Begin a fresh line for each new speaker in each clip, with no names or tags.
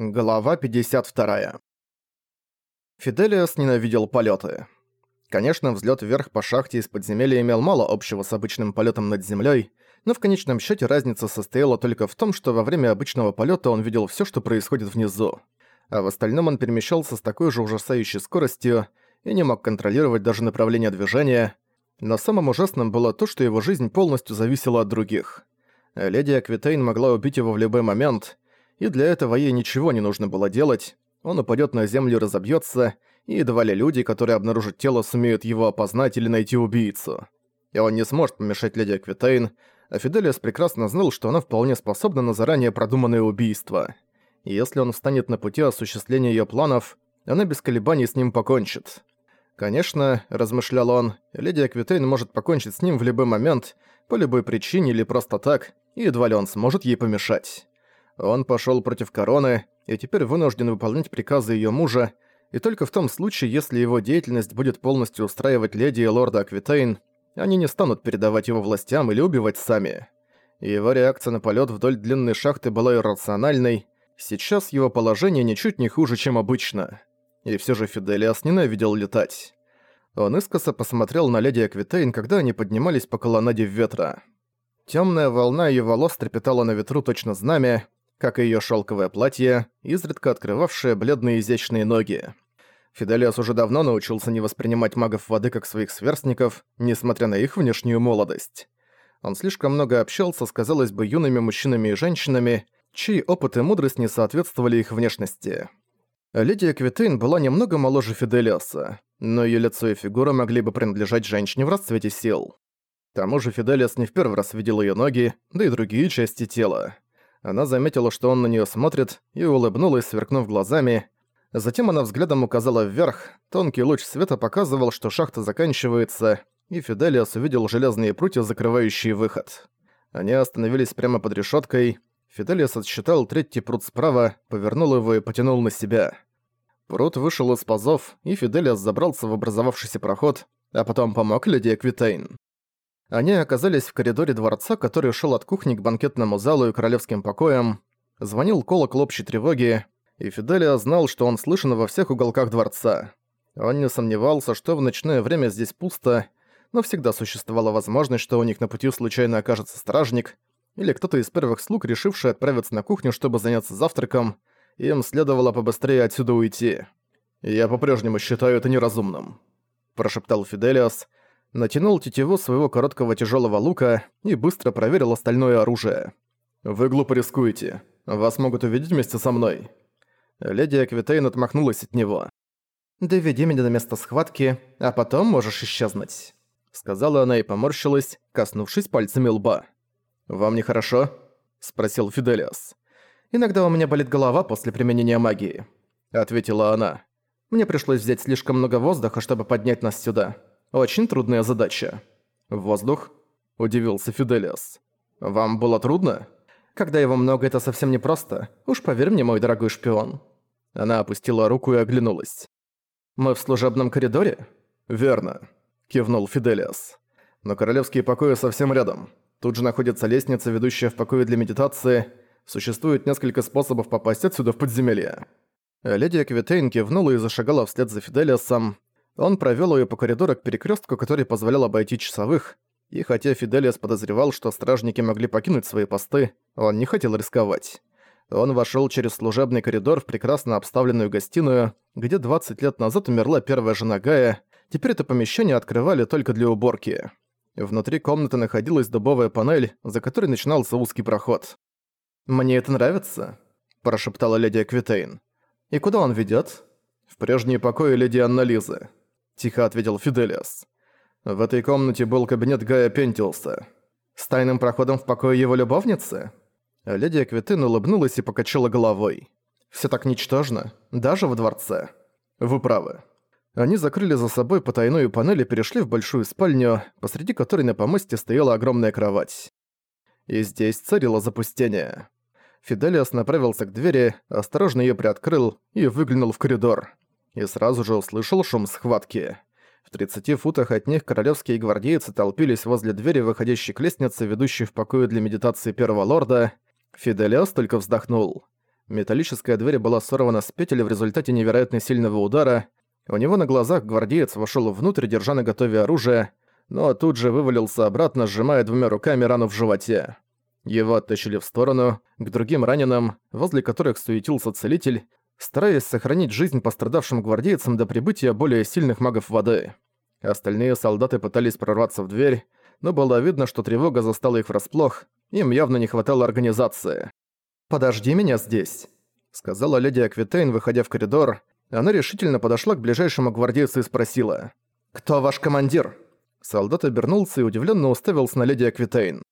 Глава 52. Фиделиас ненавидел полеты. Конечно, взлет вверх по шахте из подземелья имел мало общего с обычным полетом над землей, но в конечном счете разница состояла только в том, что во время обычного полета он видел все, что происходит внизу, а в остальном он перемещался с такой же ужасающей скоростью и не мог контролировать даже направление движения, но самым ужасным было то, что его жизнь полностью зависела от других. Леди Аквитейн могла убить его в любой момент — и для этого ей ничего не нужно было делать, он упадет на землю и разобьется, и едва ли люди, которые обнаружат тело, сумеют его опознать или найти убийцу. И он не сможет помешать леди Аквитейн, а Фиделиас прекрасно знал, что она вполне способна на заранее продуманное убийство. И если он встанет на пути осуществления ее планов, она без колебаний с ним покончит. Конечно, размышлял он, леди Аквитейн может покончить с ним в любой момент, по любой причине или просто так, и едва ли он сможет ей помешать. Он пошёл против короны и теперь вынужден выполнять приказы её мужа, и только в том случае, если его деятельность будет полностью устраивать леди и лорда Аквитейн, они не станут передавать его властям или убивать сами. Его реакция на полёт вдоль длинной шахты была иррациональной, сейчас его положение ничуть не хуже, чем обычно. И всё же Фиделиас ненавидел летать. Он искоса посмотрел на леди Аквитейн, когда они поднимались по колоннаде ветра. Тёмная волна её волос трепетала на ветру точно знамя, как и её шёлковое платье, изредка открывавшее бледные изящные ноги. Фиделиас уже давно научился не воспринимать магов воды как своих сверстников, несмотря на их внешнюю молодость. Он слишком много общался с, казалось бы, юными мужчинами и женщинами, чьи опыт и мудрость не соответствовали их внешности. Лидия Квитейн была немного моложе Фиделиаса, но её лицо и фигура могли бы принадлежать женщине в расцвете сил. К тому же Фиделиас не в первый раз видел её ноги, да и другие части тела. Она заметила, что он на неё смотрит, и улыбнулась, сверкнув глазами. Затем она взглядом указала вверх, тонкий луч света показывал, что шахта заканчивается, и Фиделиас увидел железные прутья, закрывающие выход. Они остановились прямо под решёткой. Фиделиас отсчитал третий прут справа, повернул его и потянул на себя. Прут вышел из пазов, и Фиделиас забрался в образовавшийся проход, а потом помог леди Эквитейн. Они оказались в коридоре дворца, который шел от кухни к банкетному залу и королевским покоям. Звонил колокол общей тревоги, и Фиделия знал, что он слышен во всех уголках дворца. Он не сомневался, что в ночное время здесь пусто, но всегда существовала возможность, что у них на пути случайно окажется стражник или кто-то из первых слуг, решивший отправиться на кухню, чтобы заняться завтраком, им следовало побыстрее отсюда уйти. «Я по-прежнему считаю это неразумным», – прошептал Фиделиас, натянул тетиву своего короткого тяжелого лука и быстро проверил остальное оружие. «Вы глупо рискуете. Вас могут увидеть вместе со мной». Леди Аквитейн отмахнулась от него. «Доведи меня до места схватки, а потом можешь исчезнуть», — сказала она и поморщилась, коснувшись пальцами лба. «Вам нехорошо?» — спросил Фиделиас. «Иногда у меня болит голова после применения магии», — ответила она. «Мне пришлось взять слишком много воздуха, чтобы поднять нас сюда. Очень трудная задача. Воздух? Удивился Фиделиас. Вам было трудно? Когда его много, это совсем непросто. Уж поверь мне, мой дорогой шпион. Она опустила руку и оглянулась. Мы в служебном коридоре? Верно, кивнул Фиделиас. Но королевские покои совсем рядом. Тут же находится лестница, ведущая в покои для медитации. Существует несколько способов попасть отсюда в подземелье. Леди Аквитейн кивнула и зашагала вслед за Фиделиасом, он провёл её по коридору к перекрёстку, который позволял обойти часовых, и хотя Фиделиас подозревал, что стражники могли покинуть свои посты, он не хотел рисковать. Он вошёл через служебный коридор в прекрасно обставленную гостиную, где 20 лет назад умерла первая жена Гая, теперь это помещение открывали только для уборки. Внутри комнаты находилась дубовая панель, за которой начинался узкий проход. «Мне это нравится», – прошептала леди Эквитейн. «И куда он ведёт?» «В прежние покои леди Анна-Лизы», тихо ответил Фиделиас. В этой комнате был кабинет Гая Пентилса. С тайным проходом в покое его любовницы? Леди Эквитин улыбнулась и покачала головой. Все так ничтожно, даже во дворце. Вы правы. Они закрыли за собой потайную панель и перешли в большую спальню, посреди которой на помосте стояла огромная кровать. И здесь царило запустение. Фиделиас направился к двери, осторожно ее приоткрыл и выглянул в коридор и сразу же услышал шум схватки. В 30 футах от них королевские гвардейцы толпились возле двери, выходящей к лестнице, ведущей в покое для медитации первого лорда. Фиделиас только вздохнул. Металлическая дверь была сорвана с петель в результате невероятно сильного удара. У него на глазах гвардеец вошел внутрь, держа на готове оружие, но тут же вывалился обратно, сжимая двумя руками рану в животе. Его оттащили в сторону, к другим раненым, возле которых суетился целитель, стараясь сохранить жизнь пострадавшим гвардейцам до прибытия более сильных магов воды. Остальные солдаты пытались прорваться в дверь, но было видно, что тревога застала их врасплох, им явно не хватало организации. «Подожди меня здесь», — сказала леди Аквитейн, выходя в коридор. Она решительно подошла к ближайшему гвардейцу и спросила. «Кто ваш командир?» Солдат обернулся и удивленно уставился на леди Аквитейн.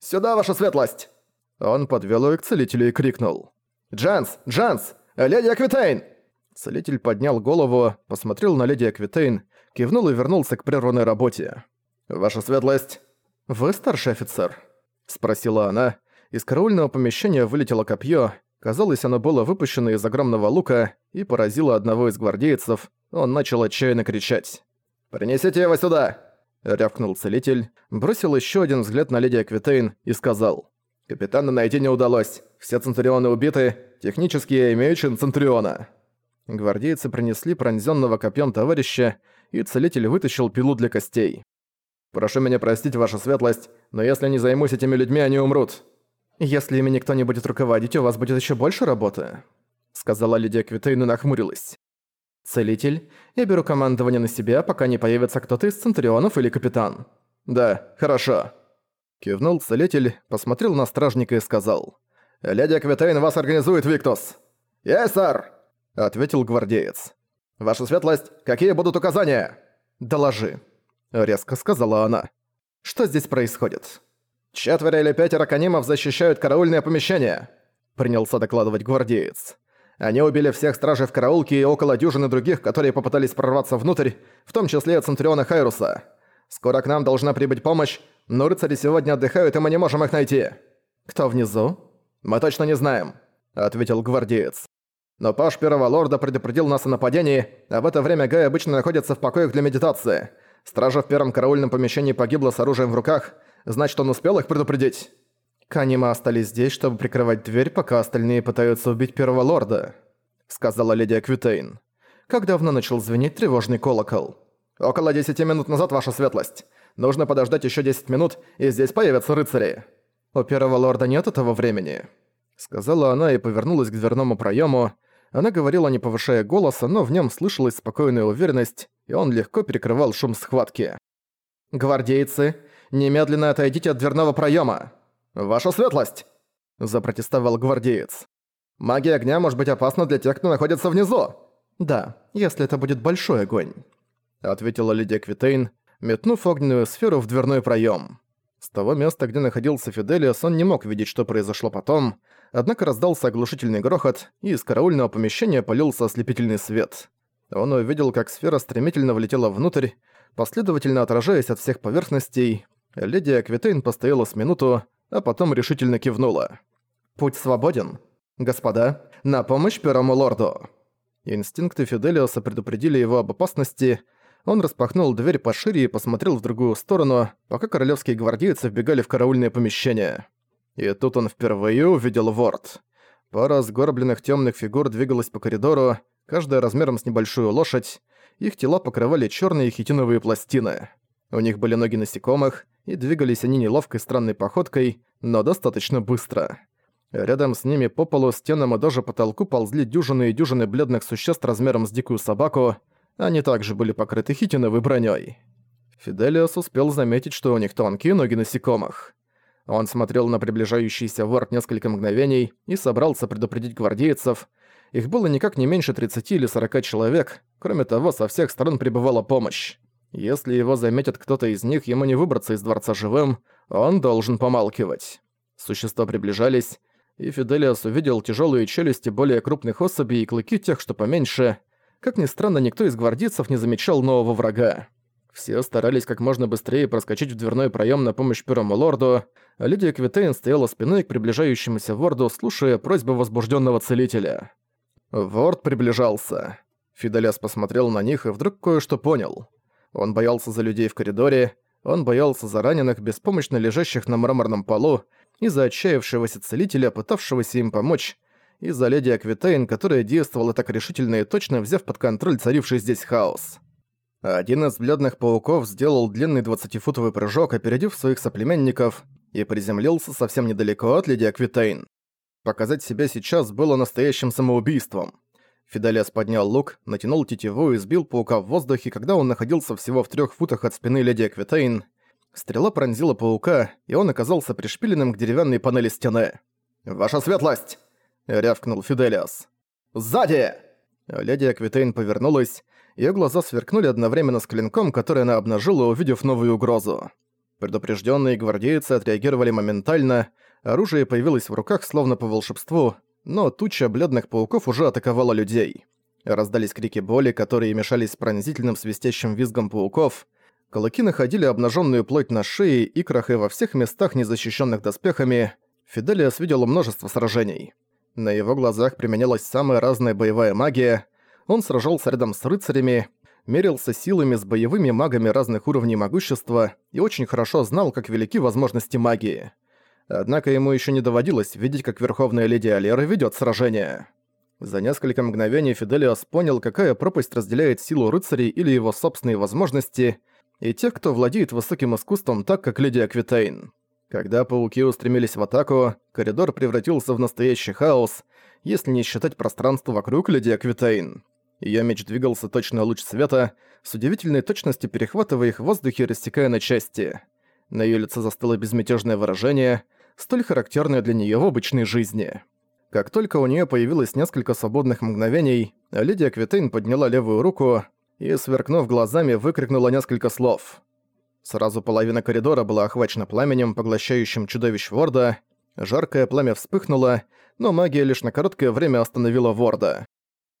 «Сюда, ваша светлость!» Он подвел ее к целителю и крикнул. «Джанс! Джанс! Леди Аквитейн!» Целитель поднял голову, посмотрел на леди Аквитейн, кивнул и вернулся к прерванной работе. «Ваша светлость!» «Вы старший офицер?» Спросила она. Из караульного помещения вылетело копье. Казалось, оно было выпущено из огромного лука и поразило одного из гвардейцев. Он начал отчаянно кричать. «Принесите его сюда!» рявкнул целитель, бросил еще один взгляд на леди Аквитейн и сказал. «Капитана найти не удалось. Все Центурионы убиты. Технически я имею чин Центуриона». Гвардейцы принесли пронзенного копьем товарища, и целитель вытащил пилу для костей. «Прошу меня простить, ваша светлость, но если не займусь этими людьми, они умрут». «Если ими никто не будет руководить, у вас будет еще больше работы», — сказала леди Аквитейн и нахмурилась. «Целитель, я беру командование на себя, пока не появится кто-то из Центурионов или капитан». «Да, хорошо». Кивнул целитель, посмотрел на стражника и сказал. «Леди Аквитейн вас организует, Виктус!» «Есть, сэр!» — ответил гвардеец. «Ваша светлость, какие будут указания?» «Доложи», — резко сказала она. «Что здесь происходит?» «Четверо или пятеро канимов защищают караульное помещение», — принялся докладывать гвардеец. Они убили всех стражей в караулке и около дюжины других, которые попытались прорваться внутрь, в том числе Центуриона Хайруса. Скоро к нам должна прибыть помощь, но рыцари сегодня отдыхают, и мы не можем их найти». «Кто внизу?» «Мы точно не знаем», — ответил гвардеец. «Но Паш Первого Лорда предупредил нас о нападении, а в это время Гай обычно находится в покоях для медитации. Стража в первом караульном помещении погибла с оружием в руках, значит, он успел их предупредить». «Канима остались здесь, чтобы прикрывать дверь, пока остальные пытаются убить первого лорда», — сказала леди Аквитейн. «Как давно начал звенеть тревожный колокол?» «Около десяти минут назад, ваша светлость. Нужно подождать еще десять минут, и здесь появятся рыцари». «У первого лорда нет этого времени», — сказала она и повернулась к дверному проему. Она говорила, не повышая голоса, но в нем слышалась спокойная уверенность, и он легко перекрывал шум схватки. «Гвардейцы, немедленно отойдите от дверного проема. «Ваша светлость!» – запротестовал гвардеец. «Магия огня может быть опасна для тех, кто находится внизу!» «Да, если это будет большой огонь», – ответила леди Квитейн, метнув огненную сферу в дверной проем. С того места, где находился Фиделиас, он не мог видеть, что произошло потом, однако раздался оглушительный грохот, и из караульного помещения полился ослепительный свет. Он увидел, как сфера стремительно влетела внутрь, последовательно отражаясь от всех поверхностей. Леди Аквитейн постояла с минуту, а потом решительно кивнула. «Путь свободен. Господа, на помощь первому лорду!» Инстинкты Фиделиоса предупредили его об опасности. Он распахнул дверь пошире и посмотрел в другую сторону, пока королевские гвардейцы вбегали в караульное помещение. И тут он впервые увидел ворд. Пара сгорбленных темных фигур двигалась по коридору, каждая размером с небольшую лошадь. Их тела покрывали черные хитиновые пластины. У них были ноги насекомых, и двигались они неловкой странной походкой, но достаточно быстро. Рядом с ними по полу, стенам и даже потолку ползли дюжины и дюжины бледных существ размером с дикую собаку, они также были покрыты хитиновой броней. Фиделиос успел заметить, что у них тонкие ноги насекомых. Он смотрел на приближающийся ворот несколько мгновений и собрался предупредить гвардейцев. Их было никак не меньше 30 или 40 человек, кроме того, со всех сторон прибывала помощь. Если его заметит кто-то из них, ему не выбраться из дворца живым, он должен помалкивать. Существа приближались, и Фиделиас увидел тяжелые челюсти более крупных особей и клыки тех, что поменьше. Как ни странно, никто из гвардейцев не замечал нового врага. Все старались как можно быстрее проскочить в дверной проем на помощь первому лорду, а Лидия Квитейн стояла спиной к приближающемуся ворду, слушая просьбы возбужденного целителя. Ворд приближался. Фиделиас посмотрел на них и вдруг кое-что понял. Он боялся за людей в коридоре, он боялся за раненых, беспомощно лежащих на мраморном полу, и за отчаявшегося целителя, пытавшегося им помочь, из-за леди Аквитейн, которая действовала так решительно и точно, взяв под контроль царивший здесь хаос. Один из бледных пауков сделал длинный двадцатифутовый прыжок, опередив своих соплеменников, и приземлился совсем недалеко от леди Аквитейн. Показать себя сейчас было настоящим самоубийством. Фиделиас поднял лук, натянул тетиву и сбил паука в воздухе, когда он находился всего в трех футах от спины леди Аквитейн. Стрела пронзила паука, и он оказался пришпиленным к деревянной панели стены. «Ваша светлость!» — рявкнул Фиделиас. «Сзади!» Леди Аквитейн повернулась, её глаза сверкнули одновременно с клинком, который она обнажила, увидев новую угрозу. Предупрежденные гвардейцы отреагировали моментально, оружие появилось в руках словно по волшебству, но туча бледных пауков уже атаковала людей. Раздались крики боли, которые мешались с пронзительным свистящим визгом пауков. Кулаки находили обнаженную плоть на шее, икрах и во всех местах, незащищенных доспехами. Фиделиас видел множество сражений. На его глазах применялась самая разная боевая магия. Он сражался рядом с рыцарями, мерился силами с боевыми магами разных уровней могущества и очень хорошо знал, как велики возможности магии. Однако ему еще не доводилось видеть, как Верховная Леди Алера ведет сражение. За несколько мгновений Фиделиас понял, какая пропасть разделяет силу рыцарей или его собственные возможности, и тех, кто владеет высоким искусством так, как Леди Аквитейн. Когда пауки устремились в атаку, коридор превратился в настоящий хаос, если не считать пространство вокруг Леди Аквитейн. Её меч двигался точно луч света, с удивительной точностью перехватывая их в воздухе и рассекая на части. На её лице застыло безмятежное выражение — столь характерное для неё в обычной жизни. Как только у неё появилось несколько свободных мгновений, леди Аквитейн подняла левую руку и, сверкнув глазами, выкрикнула несколько слов. Сразу половина коридора была охвачена пламенем, поглощающим чудовищ Ворда. Жаркое пламя вспыхнуло, но магия лишь на короткое время остановила Ворда.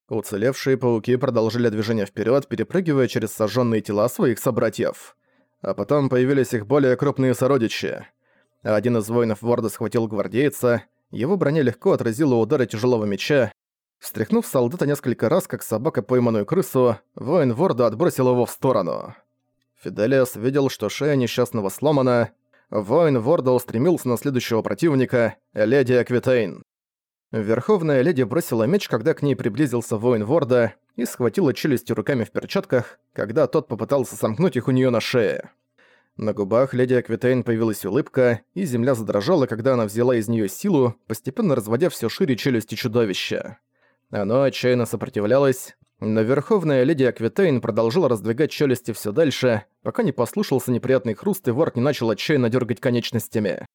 Уцелевшие пауки продолжили движение вперед, перепрыгивая через сожженные тела своих собратьев. А потом появились их более крупные сородичи. Один из воинов Ворда схватил гвардейца, его броня легко отразила удары тяжелого меча. Встряхнув солдата несколько раз, как собака пойманную крысу, воин Ворда отбросил его в сторону. Фиделиас видел, что шея несчастного сломана. Воин Ворда устремился на следующего противника, леди Аквитейн. Верховная леди бросила меч, когда к ней приблизился воин Ворда, и схватила челюстью руками в перчатках, когда тот попытался сомкнуть их у нее на шее. На губах леди Аквитейн появилась улыбка, и земля задрожала, когда она взяла из нее силу, постепенно разводя все шире челюсти чудовища. Оно отчаянно сопротивлялось, но Верховная леди Аквитейн продолжила раздвигать челюсти все дальше, пока не послушался неприятный хруст и ворот не начал отчаянно дергать конечностями.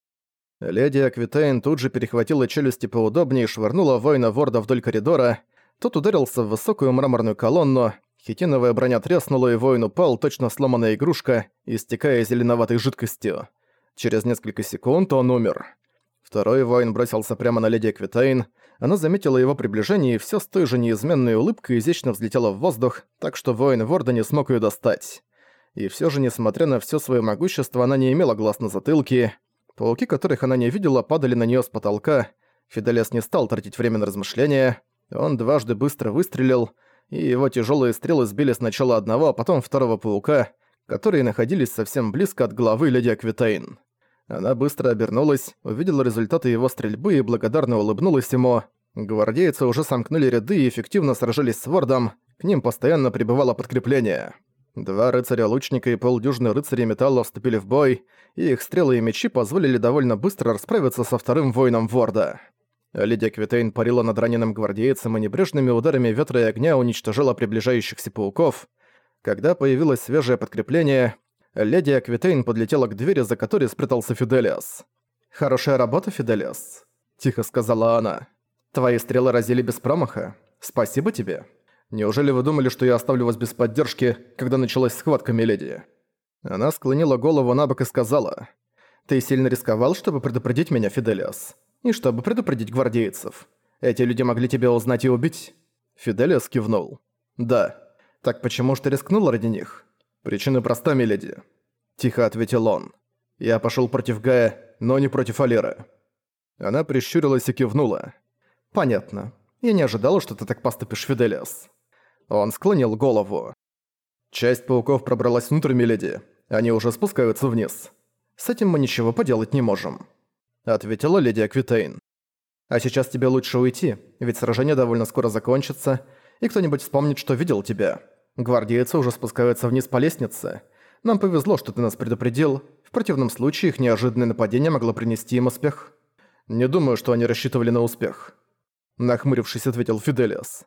Леди Аквитейн тут же перехватила челюсти поудобнее и швырнула воина Ворда вдоль коридора. Тот ударился в высокую мраморную колонну, Хитиновая броня треснула, и воин упал, точно сломанная игрушка, истекая зеленоватой жидкостью. Через несколько секунд он умер. Второй воин бросился прямо на леди Эквитейн. Она заметила его приближение и все с той же неизменной улыбкой изящно взлетела в воздух, так что воин Ворда не смог ее достать. И все же, несмотря на все свое могущество, она не имела глаз на затылке. Пауки, которых она не видела, падали на нее с потолка. Фиделес не стал тратить время на размышления. Он дважды быстро выстрелил, и его тяжелые стрелы сбили сначала одного, а потом второго паука, которые находились совсем близко от головы леди Аквитейн. Она быстро обернулась, увидела результаты его стрельбы и благодарно улыбнулась ему. Гвардейцы уже сомкнули ряды и эффективно сражались с Вордом, к ним постоянно прибывало подкрепление. Два рыцаря-лучника и полдюжины рыцарей металла вступили в бой, и их стрелы и мечи позволили довольно быстро расправиться со вторым воином Ворда. Лидия Квитейн парила над раненым гвардейцем и небрежными ударами ветра и огня уничтожила приближающихся пауков. Когда появилось свежее подкрепление, леди Аквитейн подлетела к двери, за которой спрятался Фиделиас. «Хорошая работа, Фиделиас», — тихо сказала она. «Твои стрелы разили без промаха. Спасибо тебе. Неужели вы думали, что я оставлю вас без поддержки, когда началась схватка, миледи?» Она склонила голову на бок и сказала. «Ты сильно рисковал, чтобы предупредить меня, Фиделиас и чтобы предупредить гвардейцев. Эти люди могли тебя узнать и убить?» Фиделиас кивнул. «Да. Так почему ж ты рискнул ради них?» «Причина проста, миледи». Тихо ответил он. «Я пошел против Гая, но не против Алиры». Она прищурилась и кивнула. «Понятно. Я не ожидала, что ты так поступишь, Фиделиас». Он склонил голову. «Часть пауков пробралась внутрь, миледи. Они уже спускаются вниз. С этим мы ничего поделать не можем». — ответила леди Аквитейн. А сейчас тебе лучше уйти, ведь сражение довольно скоро закончится, и кто-нибудь вспомнит, что видел тебя. Гвардейцы уже спускаются вниз по лестнице. Нам повезло, что ты нас предупредил. В противном случае их неожиданное нападение могло принести им успех. Не думаю, что они рассчитывали на успех. Нахмурившись, ответил Фиделиас.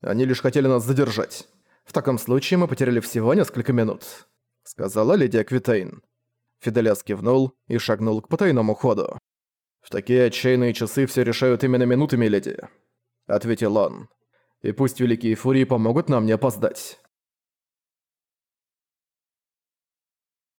Они лишь хотели нас задержать. В таком случае мы потеряли всего несколько минут», — сказала леди Аквитейн. Фиделиас кивнул и шагнул к потайному ходу. «В такие отчаянные часы все решают именно минутами, леди», — ответил он. «И пусть Великие Фурии помогут нам не опоздать».